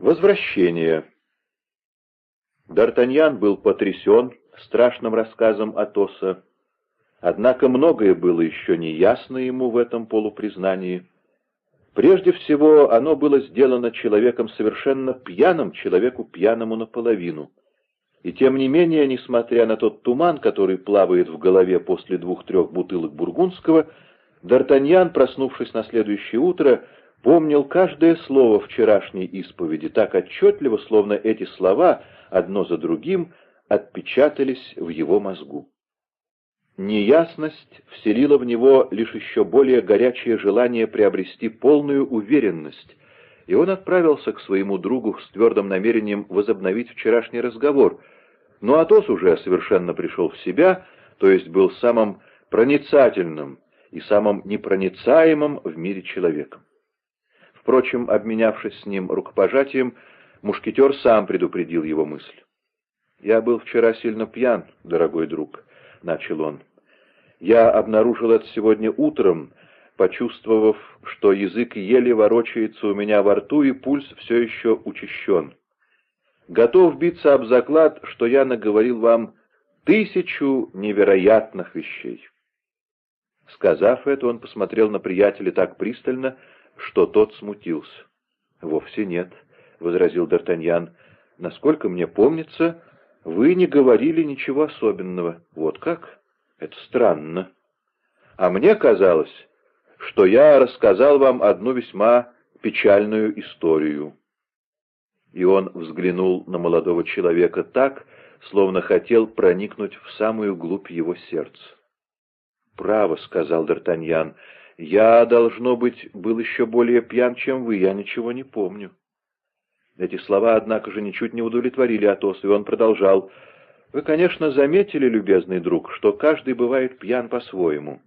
Возвращение. Д'Артаньян был потрясен страшным рассказом Атоса, однако многое было еще неясно ему в этом полупризнании. Прежде всего, оно было сделано человеком совершенно пьяным, человеку пьяному наполовину. И тем не менее, несмотря на тот туман, который плавает в голове после двух-трех бутылок бургундского, Д'Артаньян, проснувшись на следующее утро, помнил каждое слово вчерашней исповеди так отчетливо, словно эти слова, одно за другим, отпечатались в его мозгу. Неясность вселила в него лишь еще более горячее желание приобрести полную уверенность, и он отправился к своему другу с твердым намерением возобновить вчерашний разговор, но Атос уже совершенно пришел в себя, то есть был самым проницательным и самым непроницаемым в мире человеком. Впрочем, обменявшись с ним рукопожатием, мушкетер сам предупредил его мысль. «Я был вчера сильно пьян, дорогой друг», — начал он. «Я обнаружил это сегодня утром, почувствовав, что язык еле ворочается у меня во рту и пульс все еще учащен. Готов биться об заклад, что я наговорил вам тысячу невероятных вещей». Сказав это, он посмотрел на приятеля так пристально, что тот смутился. «Вовсе нет», — возразил Д'Артаньян. «Насколько мне помнится, вы не говорили ничего особенного. Вот как? Это странно. А мне казалось, что я рассказал вам одну весьма печальную историю». И он взглянул на молодого человека так, словно хотел проникнуть в самую глубь его сердца. «Право», — сказал Д'Артаньян, — я, должно быть, был еще более пьян, чем вы, я ничего не помню. Эти слова, однако же, ничуть не удовлетворили Атоса, и он продолжал. Вы, конечно, заметили, любезный друг, что каждый бывает пьян по-своему.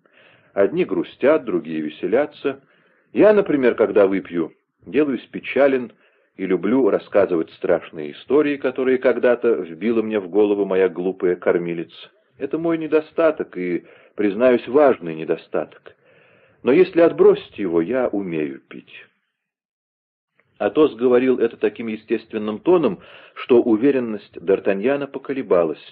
Одни грустят, другие веселятся. Я, например, когда выпью, делаюсь печален и люблю рассказывать страшные истории, которые когда-то вбила мне в голову моя глупая кормилица. Это мой недостаток и, признаюсь, важный недостаток но если отбросить его, я умею пить». Атос говорил это таким естественным тоном, что уверенность Д'Артаньяна поколебалась.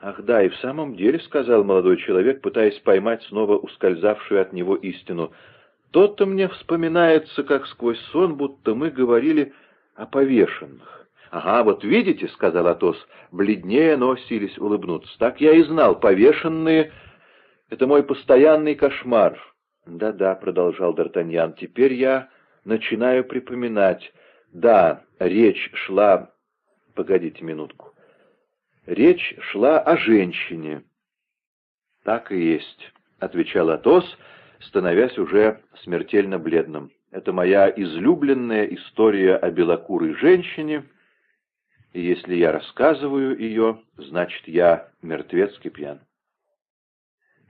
«Ах да, и в самом деле», — сказал молодой человек, пытаясь поймать снова ускользавшую от него истину, — «то-то мне вспоминается, как сквозь сон, будто мы говорили о повешенных». «Ага, вот видите», — сказал Атос, бледнее, но сились улыбнуться, — «так я и знал, повешенные — это мой постоянный кошмар». «Да-да», — продолжал Д'Артаньян, — «теперь я начинаю припоминать. Да, речь шла... Погодите минутку. Речь шла о женщине». «Так и есть», — отвечал Атос, становясь уже смертельно бледным. «Это моя излюбленная история о белокурой женщине, и если я рассказываю ее, значит, я мертвецкий пьян».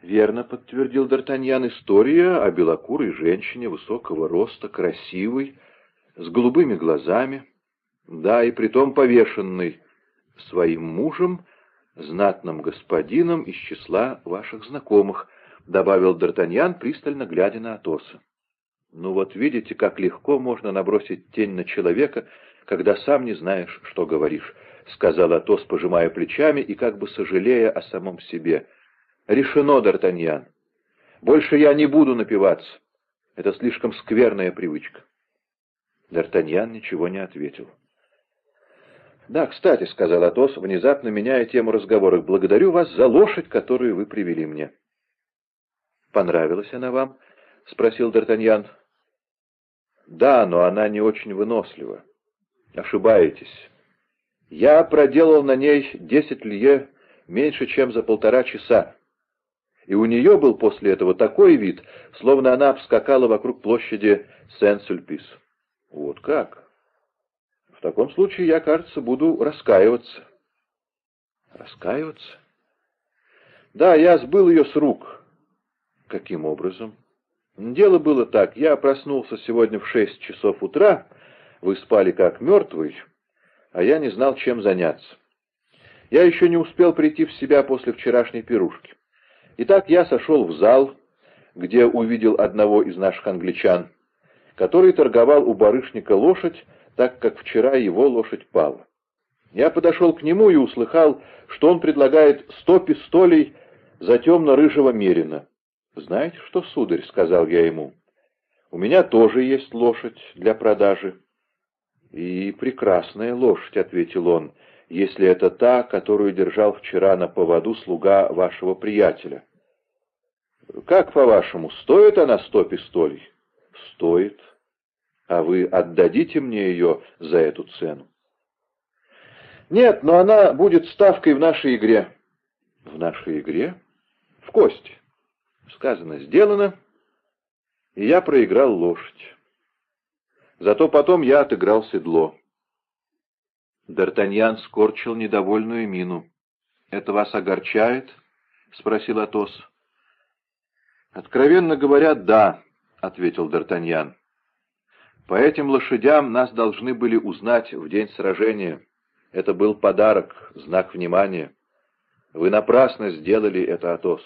«Верно», — подтвердил Д'Артаньян, — «история о белокурой женщине высокого роста, красивой, с голубыми глазами, да, и притом повешенной своим мужем, знатным господином из числа ваших знакомых», — добавил Д'Артаньян, пристально глядя на Атоса. «Ну вот видите, как легко можно набросить тень на человека, когда сам не знаешь, что говоришь», — сказал Атос, пожимая плечами и как бы сожалея о самом себе — Решено, Д'Артаньян. Больше я не буду напиваться. Это слишком скверная привычка. Д'Артаньян ничего не ответил. «Да, кстати», — сказал Атос, внезапно меняя тему разговора, — «благодарю вас за лошадь, которую вы привели мне». «Понравилась она вам?» — спросил Д'Артаньян. «Да, но она не очень вынослива. Ошибаетесь. Я проделал на ней десять лье меньше, чем за полтора часа и у нее был после этого такой вид, словно она обскакала вокруг площади Сен-Сюльпис. Вот как? В таком случае я, кажется, буду раскаиваться. Раскаиваться? Да, я сбыл ее с рук. Каким образом? Дело было так. Я проснулся сегодня в шесть часов утра, вы спали как мертвый, а я не знал, чем заняться. Я еще не успел прийти в себя после вчерашней пирушки. Итак, я сошел в зал, где увидел одного из наших англичан, который торговал у барышника лошадь, так как вчера его лошадь пала. Я подошел к нему и услыхал, что он предлагает сто пистолей за темно-рыжего мерина. «Знаете что, сударь?» — сказал я ему. «У меня тоже есть лошадь для продажи». «И прекрасная лошадь», — ответил он, — «если это та, которую держал вчера на поводу слуга вашего приятеля». «Как, по-вашему, стоит она сто пистолей?» «Стоит. А вы отдадите мне ее за эту цену?» «Нет, но она будет ставкой в нашей игре». «В нашей игре?» «В кости». Сказано, сделано, и я проиграл лошадь. Зато потом я отыграл седло. Д'Артаньян скорчил недовольную мину. «Это вас огорчает?» — спросил Атос. «Откровенно говоря, да», — ответил Д'Артаньян. «По этим лошадям нас должны были узнать в день сражения. Это был подарок, знак внимания. Вы напрасно сделали это, Атос».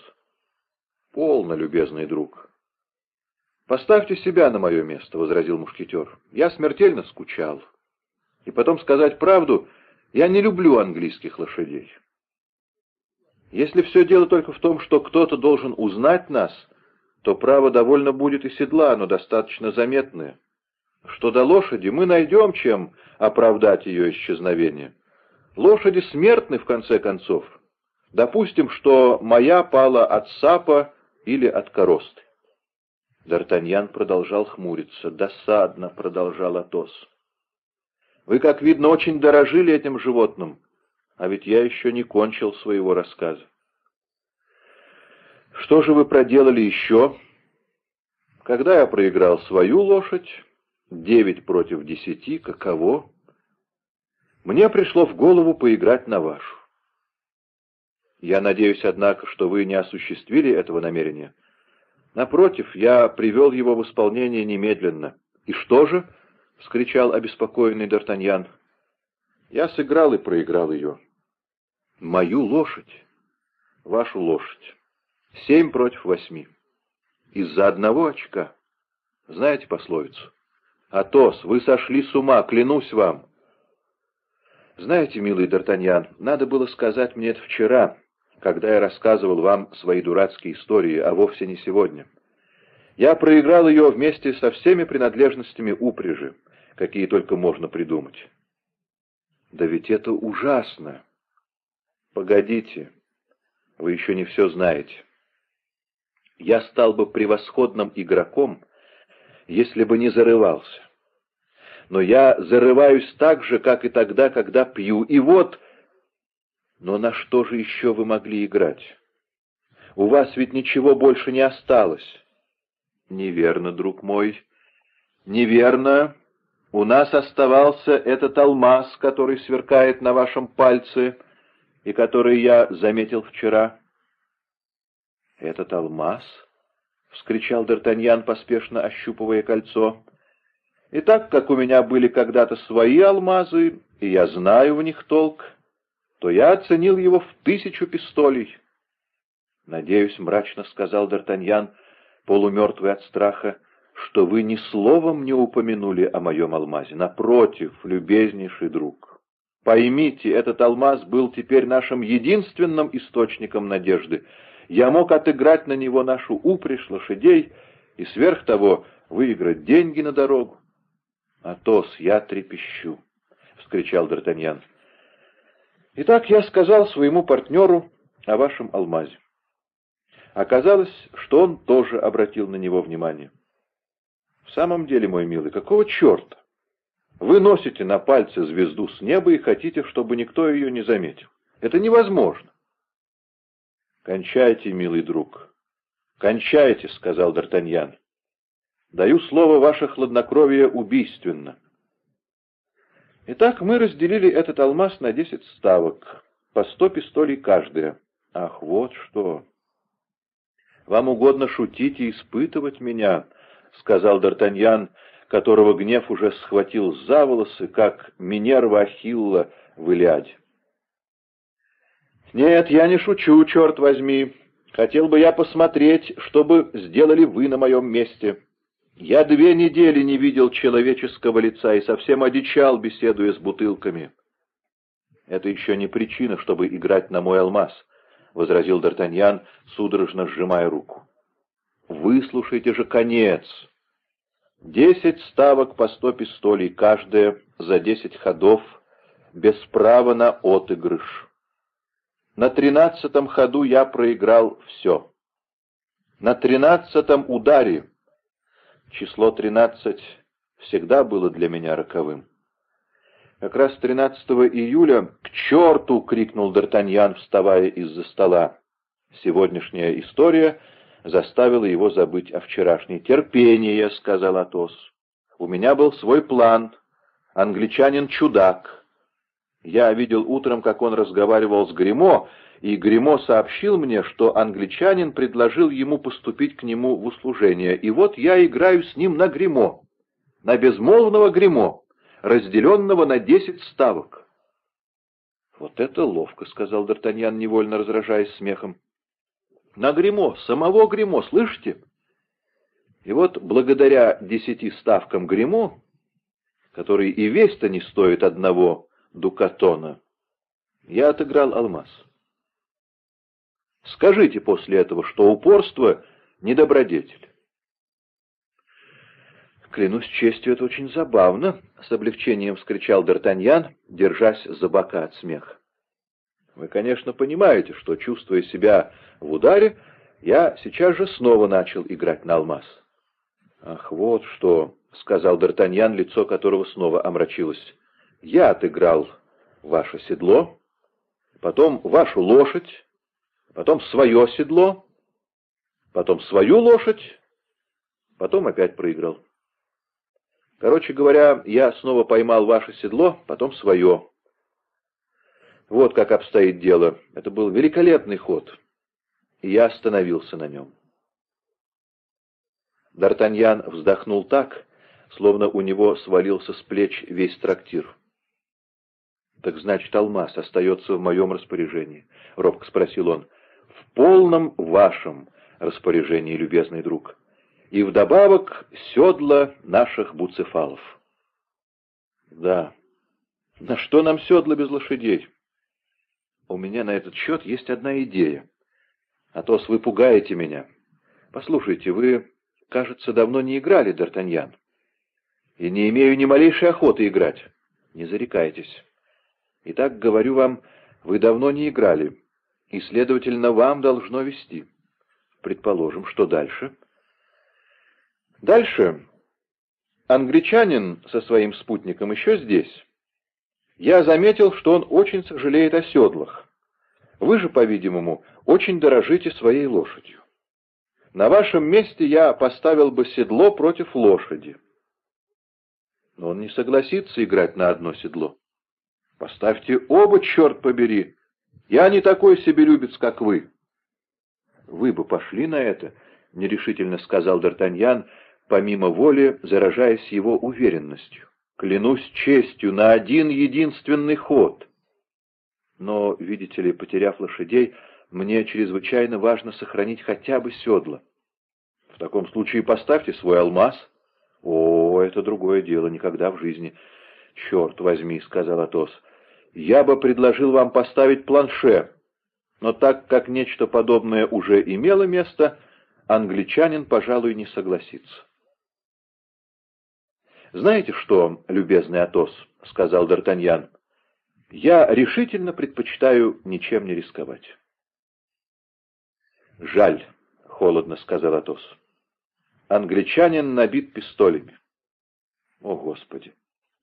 «Полно, любезный друг». «Поставьте себя на мое место», — возразил мушкетер. «Я смертельно скучал. И потом сказать правду, я не люблю английских лошадей. Если все дело только в том, что кто-то должен узнать нас, то право довольно будет и седла, но достаточно заметное. Что до лошади, мы найдем, чем оправдать ее исчезновение. Лошади смертны, в конце концов. Допустим, что моя пала от сапа или от коросты. Д'Артаньян продолжал хмуриться. «Досадно», — продолжал Атос. «Вы, как видно, очень дорожили этим животным, а ведь я еще не кончил своего рассказа. Что же вы проделали еще? Когда я проиграл свою лошадь, девять против десяти, каково? Мне пришло в голову поиграть на вашу. Я надеюсь, однако, что вы не осуществили этого намерения. Напротив, я привел его в исполнение немедленно. И что же? — вскричал обеспокоенный Д'Артаньян. Я сыграл и проиграл ее. Мою лошадь? Вашу лошадь. Семь против восьми. Из-за одного очка. Знаете пословицу? Атос, вы сошли с ума, клянусь вам. Знаете, милый Д'Артаньян, надо было сказать мне это вчера, когда я рассказывал вам свои дурацкие истории, а вовсе не сегодня. Я проиграл ее вместе со всеми принадлежностями упряжи, какие только можно придумать. Да ведь это ужасно. Погодите, вы еще не все знаете. Я стал бы превосходным игроком, если бы не зарывался. Но я зарываюсь так же, как и тогда, когда пью, и вот но на что же еще вы могли играть? У вас ведь ничего больше не осталось. Неверно, друг мой. Неверно. У нас оставался этот алмаз, который сверкает на вашем пальце, и который я заметил вчера. Этот алмаз? — вскричал Д'Артаньян, поспешно ощупывая кольцо. «И так как у меня были когда-то свои алмазы, и я знаю в них толк, то я оценил его в тысячу пистолей. — Надеюсь, — мрачно сказал Д'Артаньян, полумертвый от страха, — что вы ни словом не упомянули о моем алмазе. Напротив, любезнейший друг. Поймите, этот алмаз был теперь нашим единственным источником надежды. Я мог отыграть на него нашу упряжь лошадей и сверх того выиграть деньги на дорогу. — Атос, я трепещу! — вскричал Д'Артаньян. Итак, я сказал своему партнеру о вашем алмазе. Оказалось, что он тоже обратил на него внимание. В самом деле, мой милый, какого черта? Вы носите на пальце звезду с неба и хотите, чтобы никто ее не заметил. Это невозможно. «Кончайте, милый друг, кончайте», — сказал Д'Артаньян. «Даю слово, ваше хладнокровие убийственно. Итак, мы разделили этот алмаз на десять ставок, по сто пистолей каждая. Ах, вот что! Вам угодно шутить и испытывать меня, — сказал Д'Артаньян, которого гнев уже схватил за волосы, как Минерва Ахилла в Илиаде. «Нет, я не шучу, черт возьми. Хотел бы я посмотреть, что бы сделали вы на моем месте. Я две недели не видел человеческого лица и совсем одичал, беседуя с бутылками. Это еще не причина, чтобы играть на мой алмаз, — возразил Д'Артаньян, судорожно сжимая руку. Выслушайте же конец. Десять ставок по сто пистолей, каждая за десять ходов, без права на отыгрыш. На тринадцатом ходу я проиграл все. На тринадцатом ударе число тринадцать всегда было для меня роковым. Как раз 13 июля «К черту!» — крикнул Д'Артаньян, вставая из-за стола. Сегодняшняя история заставила его забыть о вчерашней. «Терпение!» — сказал Атос. «У меня был свой план. Англичанин чудак. Я видел утром, как он разговаривал с Гримо, и Гримо сообщил мне, что англичанин предложил ему поступить к нему в услужение. И вот я играю с ним на Гримо, на безмолвного Гримо» разделенного на десять ставок. «Вот это ловко», — сказал Д'Артаньян, невольно разражаясь смехом. «На гримо, самого гримо, слышите?» И вот благодаря десяти ставкам гримо, который и весь-то не стоит одного дукатона, я отыграл алмаз. Скажите после этого, что упорство — не добродетель. «Клянусь честью, это очень забавно!» — с облегчением вскричал Д'Артаньян, держась за бока от смеха. «Вы, конечно, понимаете, что, чувствуя себя в ударе, я сейчас же снова начал играть на алмаз». «Ах, вот что!» — сказал Д'Артаньян, лицо которого снова омрачилось. «Я отыграл ваше седло, потом вашу лошадь, потом свое седло, потом свою лошадь, потом опять проиграл». Короче говоря, я снова поймал ваше седло, потом свое. Вот как обстоит дело. Это был великолепный ход. И я остановился на нем. Д'Артаньян вздохнул так, словно у него свалился с плеч весь трактир. «Так значит, алмаз остается в моем распоряжении?» — робко спросил он. «В полном вашем распоряжении, любезный друг и вдобавок седла наших буцефалов. Да, на что нам седла без лошадей? У меня на этот счет есть одна идея. Атос, вы пугаете меня. Послушайте, вы, кажется, давно не играли, Д'Артаньян. И не имею ни малейшей охоты играть. Не зарекайтесь. Итак, говорю вам, вы давно не играли, и, следовательно, вам должно вести. Предположим, что дальше? — Дальше. Англичанин со своим спутником еще здесь. Я заметил, что он очень сожалеет о седлах. Вы же, по-видимому, очень дорожите своей лошадью. На вашем месте я поставил бы седло против лошади. Но он не согласится играть на одно седло. Поставьте оба, черт побери. Я не такой себелюбец, как вы. Вы бы пошли на это, — нерешительно сказал Д'Артаньян, помимо воли заражаясь его уверенностью. Клянусь честью, на один единственный ход. Но, видите ли, потеряв лошадей, мне чрезвычайно важно сохранить хотя бы седла. В таком случае поставьте свой алмаз. О, это другое дело, никогда в жизни. Черт возьми, — сказал Атос, — я бы предложил вам поставить планше, но так как нечто подобное уже имело место, англичанин, пожалуй, не согласится. «Знаете что, любезный Атос?» — сказал Д'Артаньян. «Я решительно предпочитаю ничем не рисковать». «Жаль», — холодно сказал Атос. «Англичанин набит пистолями». «О, Господи!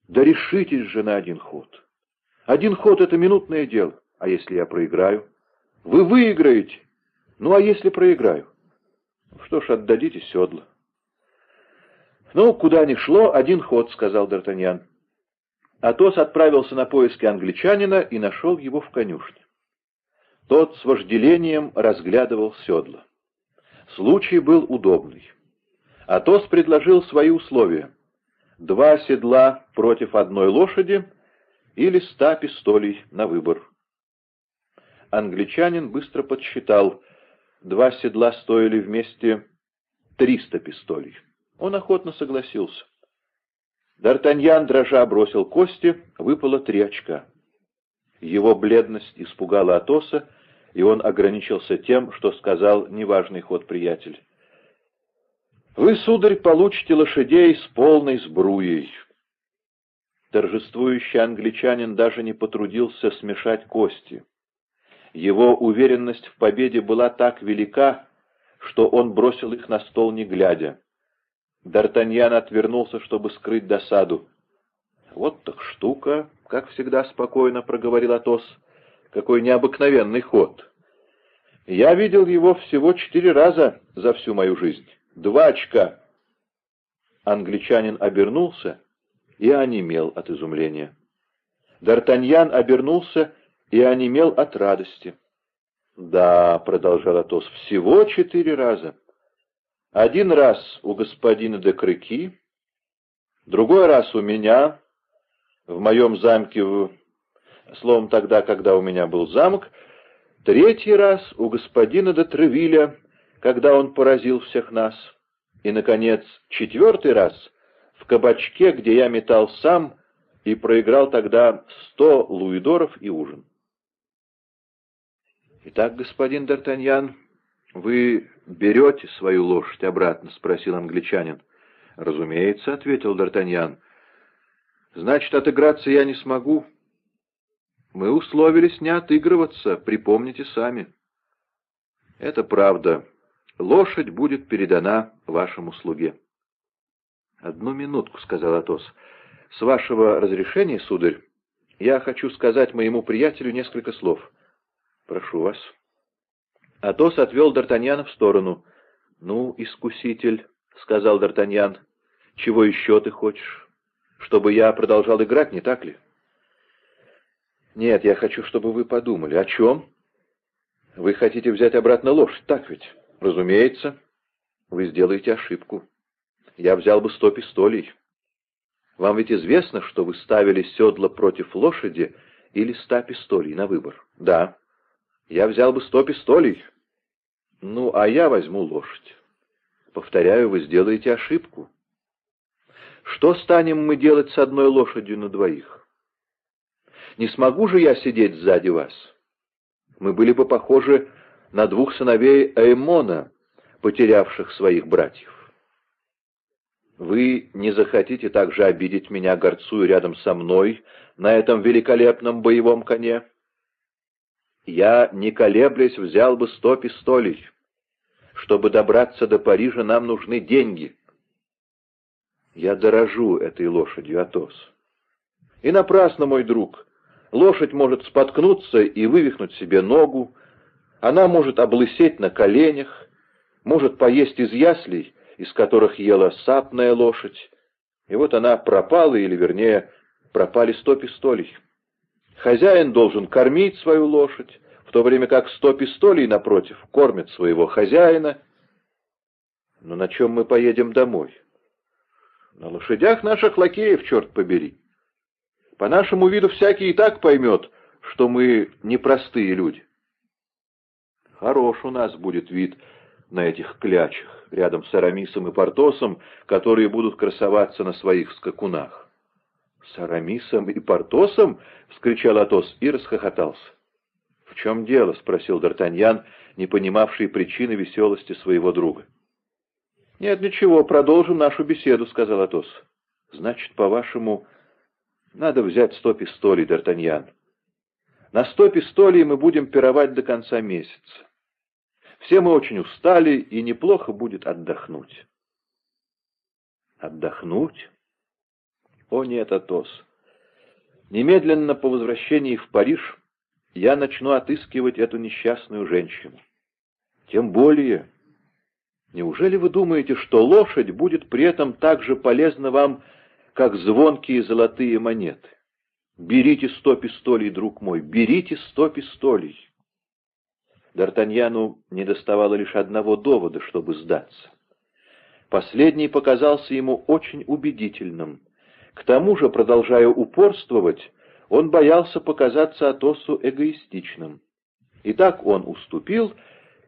Да решитесь же на один ход! Один ход — это минутное дело. А если я проиграю? Вы выиграете! Ну, а если проиграю? Что ж, отдадите седла». «Ну, куда ни шло, один ход», — сказал Д'Артаньян. Атос отправился на поиски англичанина и нашел его в конюшне. Тот с вожделением разглядывал седла. Случай был удобный. Атос предложил свои условия. Два седла против одной лошади или ста пистолей на выбор. Англичанин быстро подсчитал. Два седла стоили вместе триста пистолей. Он охотно согласился. Д'Артаньян, дрожа, бросил кости, выпало три очка. Его бледность испугала Атоса, и он ограничился тем, что сказал неважный ход приятель. «Вы, сударь, получите лошадей с полной сбруей». Торжествующий англичанин даже не потрудился смешать кости. Его уверенность в победе была так велика, что он бросил их на стол не глядя. Д'Артаньян отвернулся, чтобы скрыть досаду. «Вот так штука», — как всегда спокойно проговорил Атос. «Какой необыкновенный ход! Я видел его всего четыре раза за всю мою жизнь. Два очка!» Англичанин обернулся и онемел от изумления. Д'Артаньян обернулся и онемел от радости. «Да», — продолжал Атос, — «всего четыре раза. Один раз у господина де Крыки, другой раз у меня, в моем замке, в... словом, тогда, когда у меня был замок, третий раз у господина де Тревиля, когда он поразил всех нас, и, наконец, четвертый раз в кабачке, где я метал сам и проиграл тогда сто луидоров и ужин. «Итак, господин Д'Артаньян, вы берете свою лошадь обратно?» — спросил англичанин. «Разумеется», — ответил Д'Артаньян. «Значит, отыграться я не смогу. Мы условились не отыгрываться, припомните сами». «Это правда. Лошадь будет передана вашему слуге». «Одну минутку», — сказал Атос. «С вашего разрешения, сударь, я хочу сказать моему приятелю несколько слов». «Прошу вас». Атос отвел Д'Артаньяна в сторону. «Ну, искуситель», — сказал Д'Артаньян, — «чего еще ты хочешь? Чтобы я продолжал играть, не так ли?» «Нет, я хочу, чтобы вы подумали. О чем?» «Вы хотите взять обратно лошадь, так ведь?» «Разумеется. Вы сделаете ошибку. Я взял бы сто пистолей. Вам ведь известно, что вы ставили седла против лошади или ста пистолей на выбор?» «Да». Я взял бы сто пистолей. Ну, а я возьму лошадь. Повторяю, вы сделаете ошибку. Что станем мы делать с одной лошадью на двоих? Не смогу же я сидеть сзади вас. Мы были бы похожи на двух сыновей Эймона, потерявших своих братьев. Вы не захотите также обидеть меня, горцую рядом со мной, на этом великолепном боевом коне? я, не колеблясь, взял бы сто пистолей. Чтобы добраться до Парижа, нам нужны деньги. Я дорожу этой лошадью, Атос. И напрасно, мой друг. Лошадь может споткнуться и вывихнуть себе ногу, она может облысеть на коленях, может поесть из яслей, из которых ела сапная лошадь, и вот она пропала, или, вернее, пропали сто пистолей. Хозяин должен кормить свою лошадь, в то время как сто пистолей, напротив, кормят своего хозяина. Но на чем мы поедем домой? На лошадях наших лакеев, черт побери. По нашему виду всякий и так поймет, что мы непростые люди. Хорош у нас будет вид на этих клячах, рядом с Арамисом и Портосом, которые будут красоваться на своих скакунах. «С Арамисом и Портосом?» — вскричал Атос и расхохотался. «В чем дело?» — спросил Д'Артаньян, не понимавший причины веселости своего друга. «Нет, ничего, продолжим нашу беседу», — сказал Атос. «Значит, по-вашему, надо взять сто пистолей, Д'Артаньян. На сто пистолей мы будем пировать до конца месяца. Все мы очень устали, и неплохо будет отдохнуть». «Отдохнуть?» О нет, Атос. Немедленно по возвращении в Париж я начну отыскивать эту несчастную женщину. Тем более, неужели вы думаете, что лошадь будет при этом так же полезна вам, как звонкие золотые монеты? Берите сто пистолей, друг мой, берите сто пистолей. Д'Артаньяну недоставало лишь одного довода, чтобы сдаться. Последний показался ему очень убедительным — к тому же, продолжая упорствовать, он боялся показаться Атосу эгоистичным. Итак, он уступил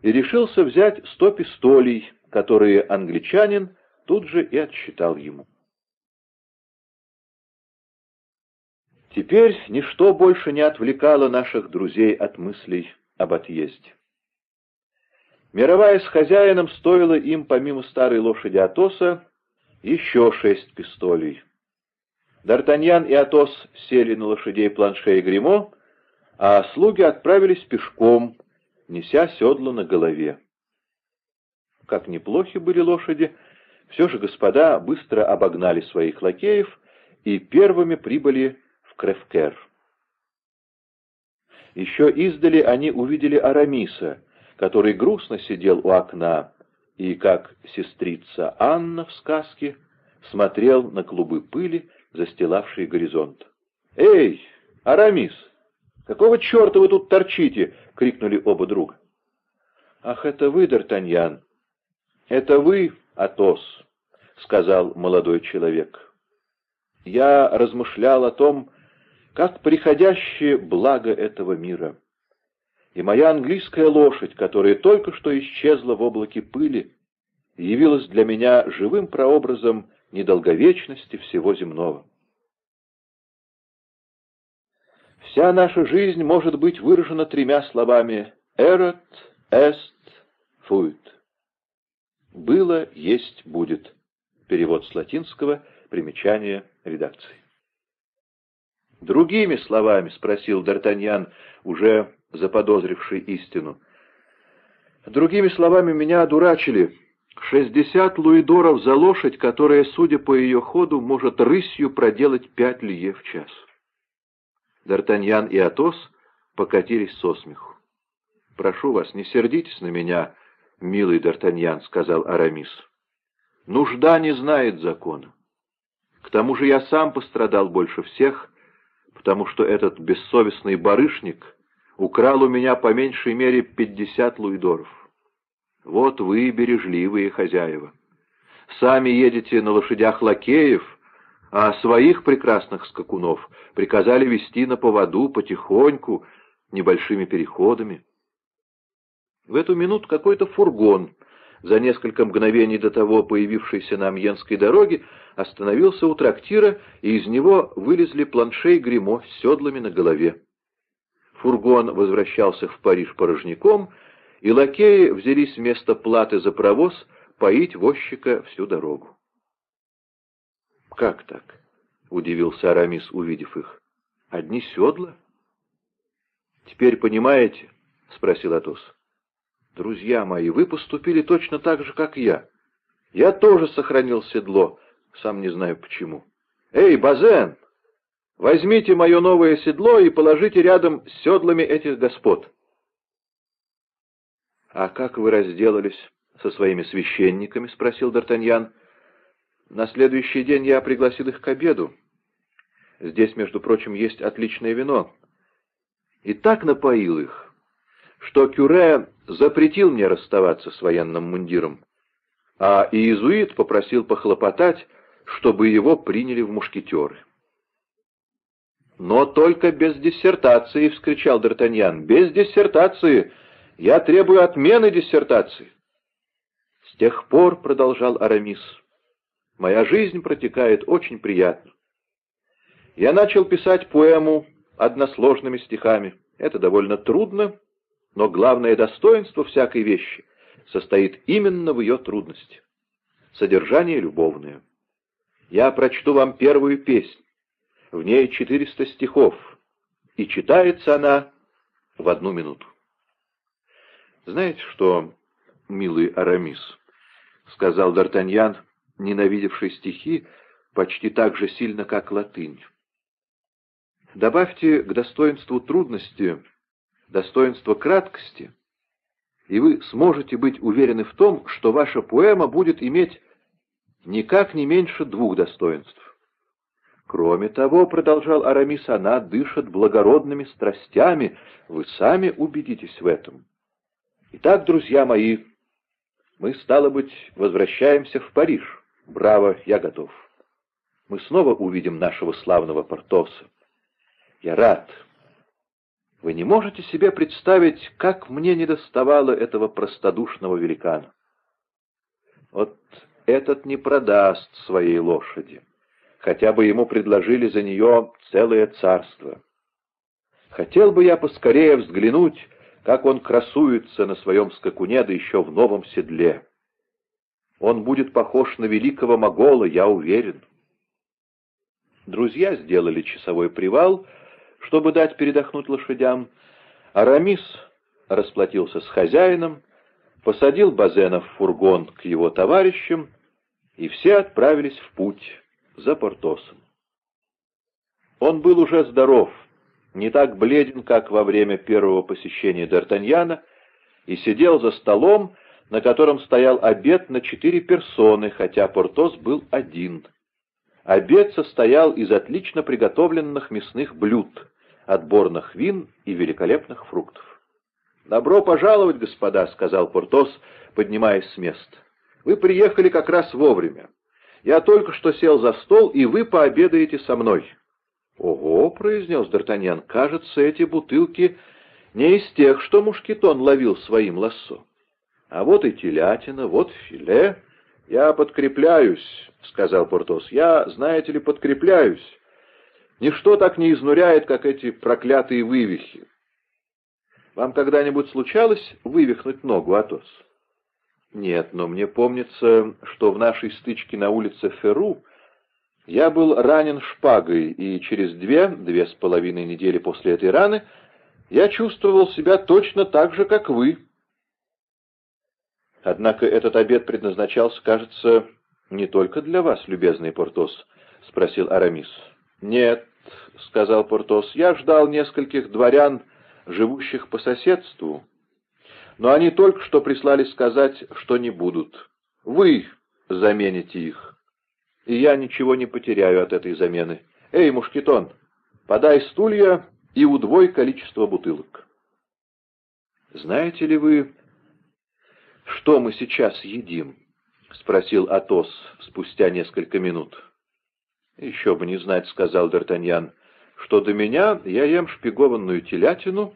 и решился взять сто пистолей, которые англичанин тут же и отсчитал ему. Теперь ничто больше не отвлекало наших друзей от мыслей об отъезде. Мировая с хозяином стоила им, помимо старой лошади Атоса, еще шесть пистолей. Д'Артаньян и Атос сели на лошадей Планше и Гримо, а слуги отправились пешком, неся седло на голове. Как неплохи были лошади, все же господа быстро обогнали своих лакеев и первыми прибыли в Кревкер. Еще издали они увидели Арамиса, который грустно сидел у окна и, как сестрица Анна в сказке, смотрел на клубы пыли, застилавшие горизонт. «Эй, Арамис, какого черта вы тут торчите?» — крикнули оба друга. «Ах, это вы, Д'Артаньян! Это вы, Атос!» — сказал молодой человек. «Я размышлял о том, как приходящее благо этого мира. И моя английская лошадь, которая только что исчезла в облаке пыли, явилась для меня живым прообразом недолговечности всего земного. Вся наша жизнь может быть выражена тремя словами «эрот», «эст», «фуит». «Было, есть, будет». Перевод с латинского, примечание редакции. «Другими словами?» — спросил Д'Артаньян, уже заподозривший истину. «Другими словами, меня одурачили. Шестьдесят луидоров за лошадь, которая, судя по ее ходу, может рысью проделать пять лье в час». Д'Артаньян и Атос покатились со смеху. «Прошу вас, не сердитесь на меня, милый Д'Артаньян», — сказал Арамис. «Нужда не знает закона. К тому же я сам пострадал больше всех, потому что этот бессовестный барышник украл у меня по меньшей мере пятьдесят луидоров. Вот вы, бережливые хозяева. Сами едете на лошадях лакеев, а своих прекрасных скакунов приказали вести на поводу потихоньку, небольшими переходами. В эту минуту какой-то фургон за несколько мгновений до того появившейся на Амьенской дороге, остановился у трактира, и из него вылезли планше и гримо с седлами на голове. Фургон возвращался в Париж порожняком, и лакеи взялись вместо платы за провоз поить возчика всю дорогу. «Как так?» — удивился Арамис, увидев их. «Одни седла?» «Теперь понимаете?» — спросил Атос. Друзья мои, вы поступили точно так же, как я. Я тоже сохранил седло, сам не знаю почему. Эй, Базен, возьмите мое новое седло и положите рядом с седлами этих господ. — А как вы разделались со своими священниками? — спросил Д'Артаньян. — На следующий день я пригласил их к обеду. Здесь, между прочим, есть отличное вино. И так напоил их, что Кюре запретил мне расставаться с военным мундиром, а иезуит попросил похлопотать, чтобы его приняли в мушкетеры. «Но только без диссертации!» — вскричал Д'Артаньян. «Без диссертации! Я требую отмены диссертации!» «С тех пор, — продолжал Арамис, — моя жизнь протекает очень приятно. Я начал писать поэму односложными стихами. Это довольно трудно, но главное достоинство всякой вещи состоит именно в ее трудности. Содержание любовное. Я прочту вам первую песнь. В ней 400 стихов, и читается она в одну минуту. «Знаете что, милый Арамис?» — сказал Д'Артаньян, ненавидевший стихи почти так же сильно, как латынь. «Добавьте к достоинству трудности достоинство краткости, и вы сможете быть уверены в том, что ваша поэма будет иметь никак не меньше двух достоинств. Кроме того, продолжал Арамис, она дышит благородными страстями, вы сами убедитесь в этом. Итак, друзья мои, мы, стало быть, возвращаемся в Париж. Браво, я готов. Мы снова увидим нашего славного Портоса. Я рад. Вы не можете себе представить, как мне недоставало этого простодушного великана. Вот этот не продаст своей лошади. Хотя бы ему предложили за нее целое царство. Хотел бы я поскорее взглянуть, как он красуется на своем скакуне, да еще в новом седле. Он будет похож на великого могола, я уверен. Друзья сделали часовой привал, чтобы дать передохнуть лошадям. Арамис расплатился с хозяином, посадил Базена в фургон к его товарищам, и все отправились в путь за Портосом. Он был уже здоров, не так бледен, как во время первого посещения Д'Артаньяна, и сидел за столом, на котором стоял обед на четыре персоны, хотя Портос был один. Обед состоял из отлично приготовленных мясных блюд, отборных вин и великолепных фруктов. «Добро пожаловать, господа», — сказал Портос, поднимаясь с места. «Вы приехали как раз вовремя. Я только что сел за стол, и вы пообедаете со мной». «Ого», — произнес Д'Артаньян, — «кажется, эти бутылки не из тех, что мушкетон ловил своим лассо. А вот и телятина, вот филе. Я подкрепляюсь», — сказал Портос. «Я, знаете ли, подкрепляюсь. Ничто так не изнуряет, как эти проклятые вывихи. Вам когда-нибудь случалось вывихнуть ногу, Атос?» «Нет, но мне помнится, что в нашей стычке на улице Ферру я был ранен шпагой, и через две, две с половиной недели после этой раны я чувствовал себя точно так же, как вы. Однако этот обед предназначался, кажется, не только для вас, любезный Портос, — спросил Арамис. — Нет, — сказал Портос, — я ждал нескольких дворян, живущих по соседству, но они только что прислали сказать, что не будут. Вы замените их и я ничего не потеряю от этой замены. Эй, мушкетон, подай стулья и удвой количество бутылок. Знаете ли вы, что мы сейчас едим? — спросил Атос спустя несколько минут. — Еще бы не знать, — сказал Д'Артаньян, — что до меня я ем шпигованную телятину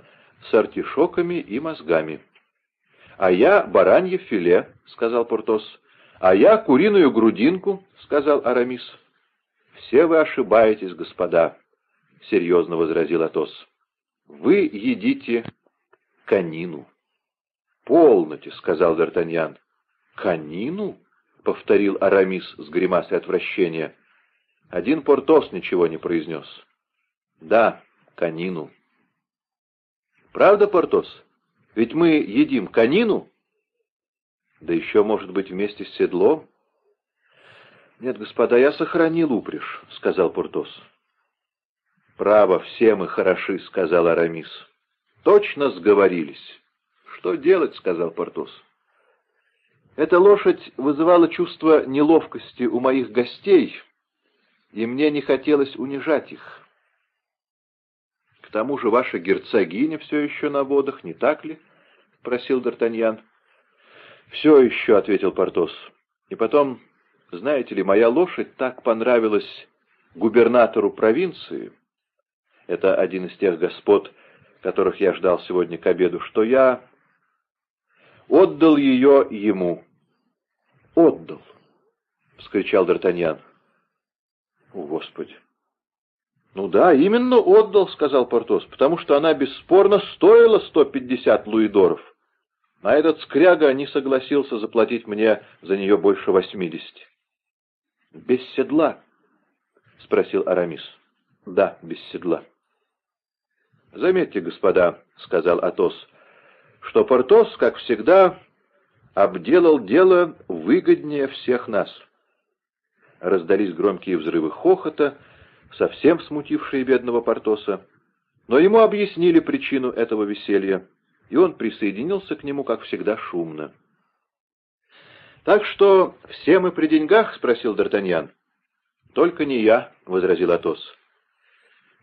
с артишоками и мозгами. — А я баранье филе, — сказал Портос. «А я куриную грудинку», — сказал Арамис. «Все вы ошибаетесь, господа», — серьезно возразил Атос. «Вы едите конину». «Полноте», — сказал Д'Артаньян. «Конину?» — повторил Арамис с гримасой отвращения. Один Портос ничего не произнес. «Да, конину». «Правда, Портос? Ведь мы едим конину?» Да еще, может быть, вместе с седлом? Нет, господа, я сохранил упряжь, — сказал Пуртос. Право, все мы хороши, — сказал Арамис. Точно сговорились. Что делать, — сказал Портос. Эта лошадь вызывала чувство неловкости у моих гостей, и мне не хотелось унижать их. К тому же ваша герцогиня все еще на водах, не так ли? — просил Д'Артаньян. «Все еще», — ответил Портос. «И потом, знаете ли, моя лошадь так понравилась губернатору провинции, это один из тех господ, которых я ждал сегодня к обеду, что я отдал ее ему». «Отдал», — вскричал Д'Артаньян. «О, Господи!» «Ну да, именно отдал», — сказал Портос, — «потому что она бесспорно стоила сто пятьдесят луидоров». А этот скряга не согласился заплатить мне за нее больше восьмидесяти. — Без седла? — спросил Арамис. — Да, без седла. — Заметьте, господа, — сказал Атос, — что Портос, как всегда, обделал дело выгоднее всех нас. Раздались громкие взрывы хохота, совсем смутившие бедного Портоса, но ему объяснили причину этого веселья и он присоединился к нему, как всегда, шумно. «Так что все мы при деньгах?» — спросил Д'Артаньян. «Только не я», — возразил Атос.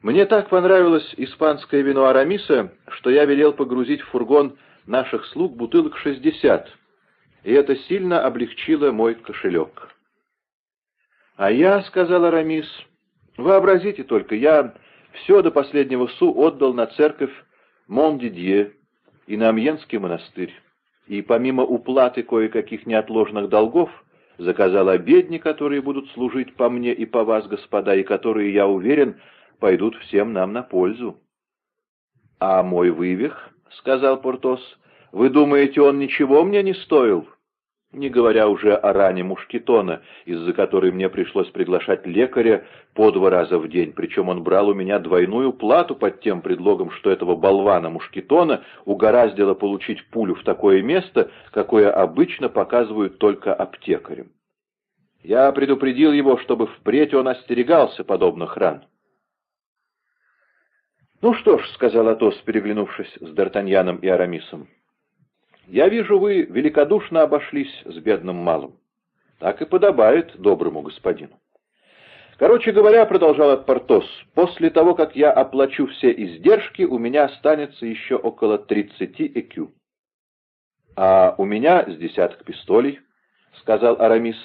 «Мне так понравилось испанское вино Арамиса, что я велел погрузить в фургон наших слуг бутылок шестьдесят, и это сильно облегчило мой кошелек». «А я», — сказал Арамис, — «вообразите только, я все до последнего су отдал на церковь Мон-Дидье, и на Амьенский монастырь, и помимо уплаты кое-каких неотложных долгов, заказал обедни, которые будут служить по мне и по вас, господа, и которые, я уверен, пойдут всем нам на пользу. — А мой вывих, — сказал Портос, — вы думаете, он ничего мне не стоил? Не говоря уже о ране мушкетона, из-за которой мне пришлось приглашать лекаря по два раза в день, причем он брал у меня двойную плату под тем предлогом, что этого болвана мушкетона угораздило получить пулю в такое место, какое обычно показывают только аптекарям. Я предупредил его, чтобы впредь он остерегался подобных ран. «Ну что ж», — сказал Атос, переглянувшись с Д'Артаньяном и Арамисом, — я вижу, вы великодушно обошлись с бедным малым. Так и подобает доброму господину. Короче говоря, продолжал Портос, после того, как я оплачу все издержки, у меня останется еще около тридцати экю. А у меня с десяток пистолей, сказал Арамис.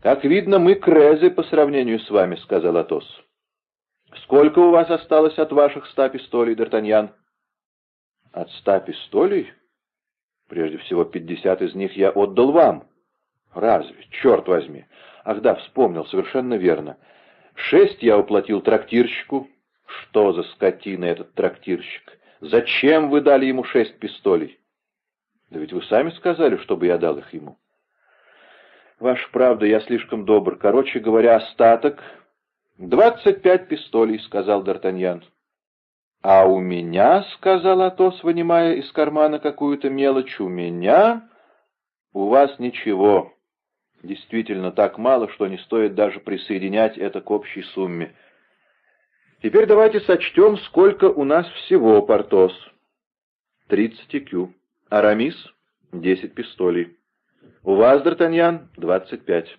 Как видно, мы крезы по сравнению с вами, сказал Атос. Сколько у вас осталось от ваших ста пистолей, Д'Артаньян? От ста пистолей? Прежде всего, пятьдесят из них я отдал вам. Разве? Черт возьми! Ах да, вспомнил, совершенно верно. Шесть я уплатил трактирщику. Что за скотина этот трактирщик? Зачем вы дали ему шесть пистолей? Да ведь вы сами сказали, чтобы я дал их ему. Ваша правда, я слишком добр. Короче говоря, остаток... «Двадцать пять пистолей», — сказал Д'Артаньян. «А у меня, — сказал Атос, вынимая из кармана какую-то мелочь, — у меня... У вас ничего. Действительно, так мало, что не стоит даже присоединять это к общей сумме. Теперь давайте сочтем, сколько у нас всего, Портос. Тридцать кю. Арамис — десять пистолей. У вас, Д'Артаньян, двадцать пять.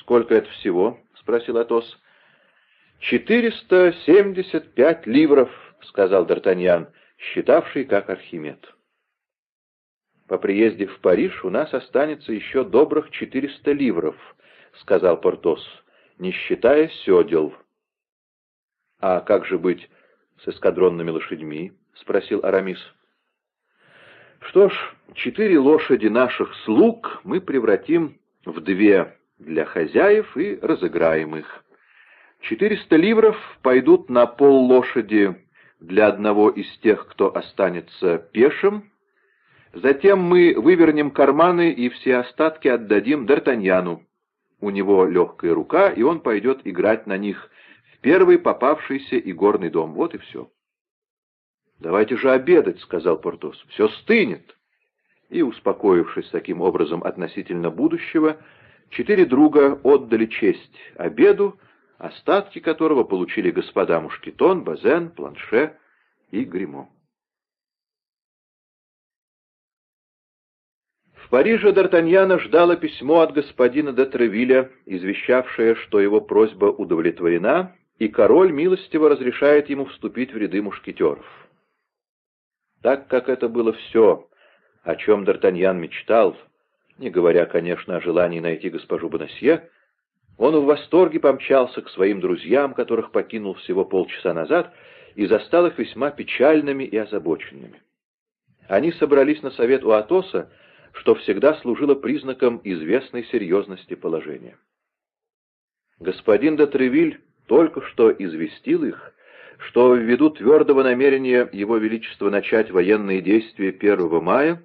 Сколько это всего? — спросил Атос. «Четыреста семьдесят пять ливров», — сказал Д'Артаньян, считавший как Архимед. «По приезде в Париж у нас останется еще добрых четыреста ливров», — сказал Портос, — «не считая седел». «А как же быть с эскадронными лошадьми?» — спросил Арамис. «Что ж, четыре лошади наших слуг мы превратим в две для хозяев и разыграем их». Четыреста ливров пойдут на пол лошади для одного из тех, кто останется пешим. Затем мы вывернем карманы и все остатки отдадим Д'Артаньяну. У него легкая рука, и он пойдет играть на них в первый попавшийся игорный дом. Вот и все. «Давайте же обедать», — сказал Портос. «Все стынет». И, успокоившись таким образом относительно будущего, четыре друга отдали честь обеду, остатки которого получили господа Мушкетон, Базен, Планше и Гримо. В Париже Д'Артаньяна ждало письмо от господина де Тревиля, извещавшее, что его просьба удовлетворена, и король милостиво разрешает ему вступить в ряды мушкетеров. Так как это было все, о чем Д'Артаньян мечтал, не говоря, конечно, о желании найти госпожу Бонасье, он в восторге помчался к своим друзьям, которых покинул всего полчаса назад, и застал их весьма печальными и озабоченными. Они собрались на совет у Атоса, что всегда служило признаком известной серьезности положения. Господин де Тревиль только что известил их, что ввиду твердого намерения Его Величества начать военные действия 1 мая,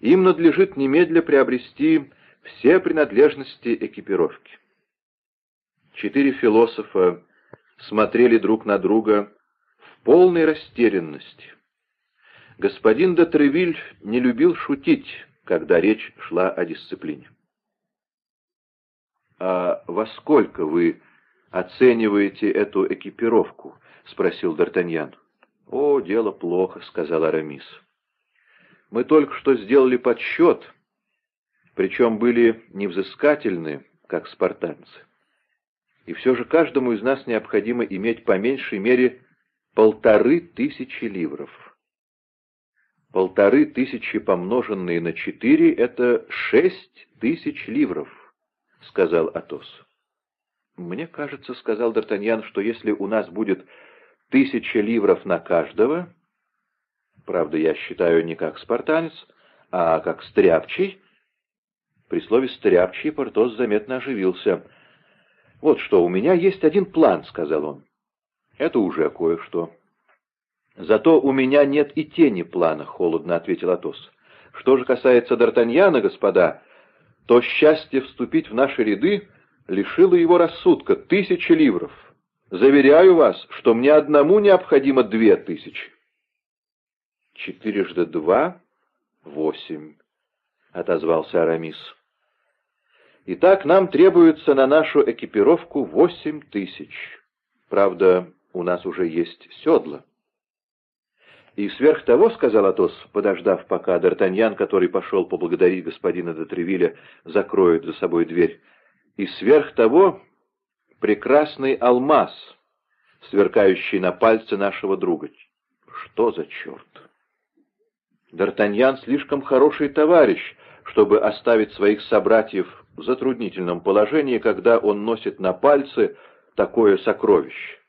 им надлежит немедля приобрести все принадлежности экипировки. Четыре философа смотрели друг на друга в полной растерянности. Господин де Тревиль не любил шутить, когда речь шла о дисциплине. «А во сколько вы оцениваете эту экипировку?» — спросил Д'Артаньян. «О, дело плохо», — сказал Арамис. «Мы только что сделали подсчет, причем были невзыскательны, как спартанцы. И все же каждому из нас необходимо иметь по меньшей мере полторы тысячи ливров. Полторы тысячи, помноженные на четыре, это шесть тысяч ливров, — сказал Атос. «Мне кажется, — сказал Д'Артаньян, — что если у нас будет тысяча ливров на каждого, правда, я считаю не как спартанец, а как стряпчий, При слове «стряпчий» Портос заметно оживился. «Вот что, у меня есть один план», — сказал он. «Это уже кое-что». «Зато у меня нет и тени плана», — холодно ответил Атос. «Что же касается Д'Артаньяна, господа, то счастье вступить в наши ряды лишило его рассудка тысячи ливров. Заверяю вас, что мне одному необходимо две тысячи». «Четырежды два — восемь», — отозвался Арамис. «Итак, нам требуется на нашу экипировку восемь тысяч. Правда, у нас уже есть седла». «И сверх того, — сказал Атос, подождав, пока Д'Артаньян, который пошел поблагодарить господина де Тревилля, закроет за собой дверь, — и сверх того прекрасный алмаз, сверкающий на пальце нашего друга. Что за черт? Д'Артаньян слишком хороший товарищ, чтобы оставить своих собратьев в затруднительном положении, когда он носит на пальце такое сокровище.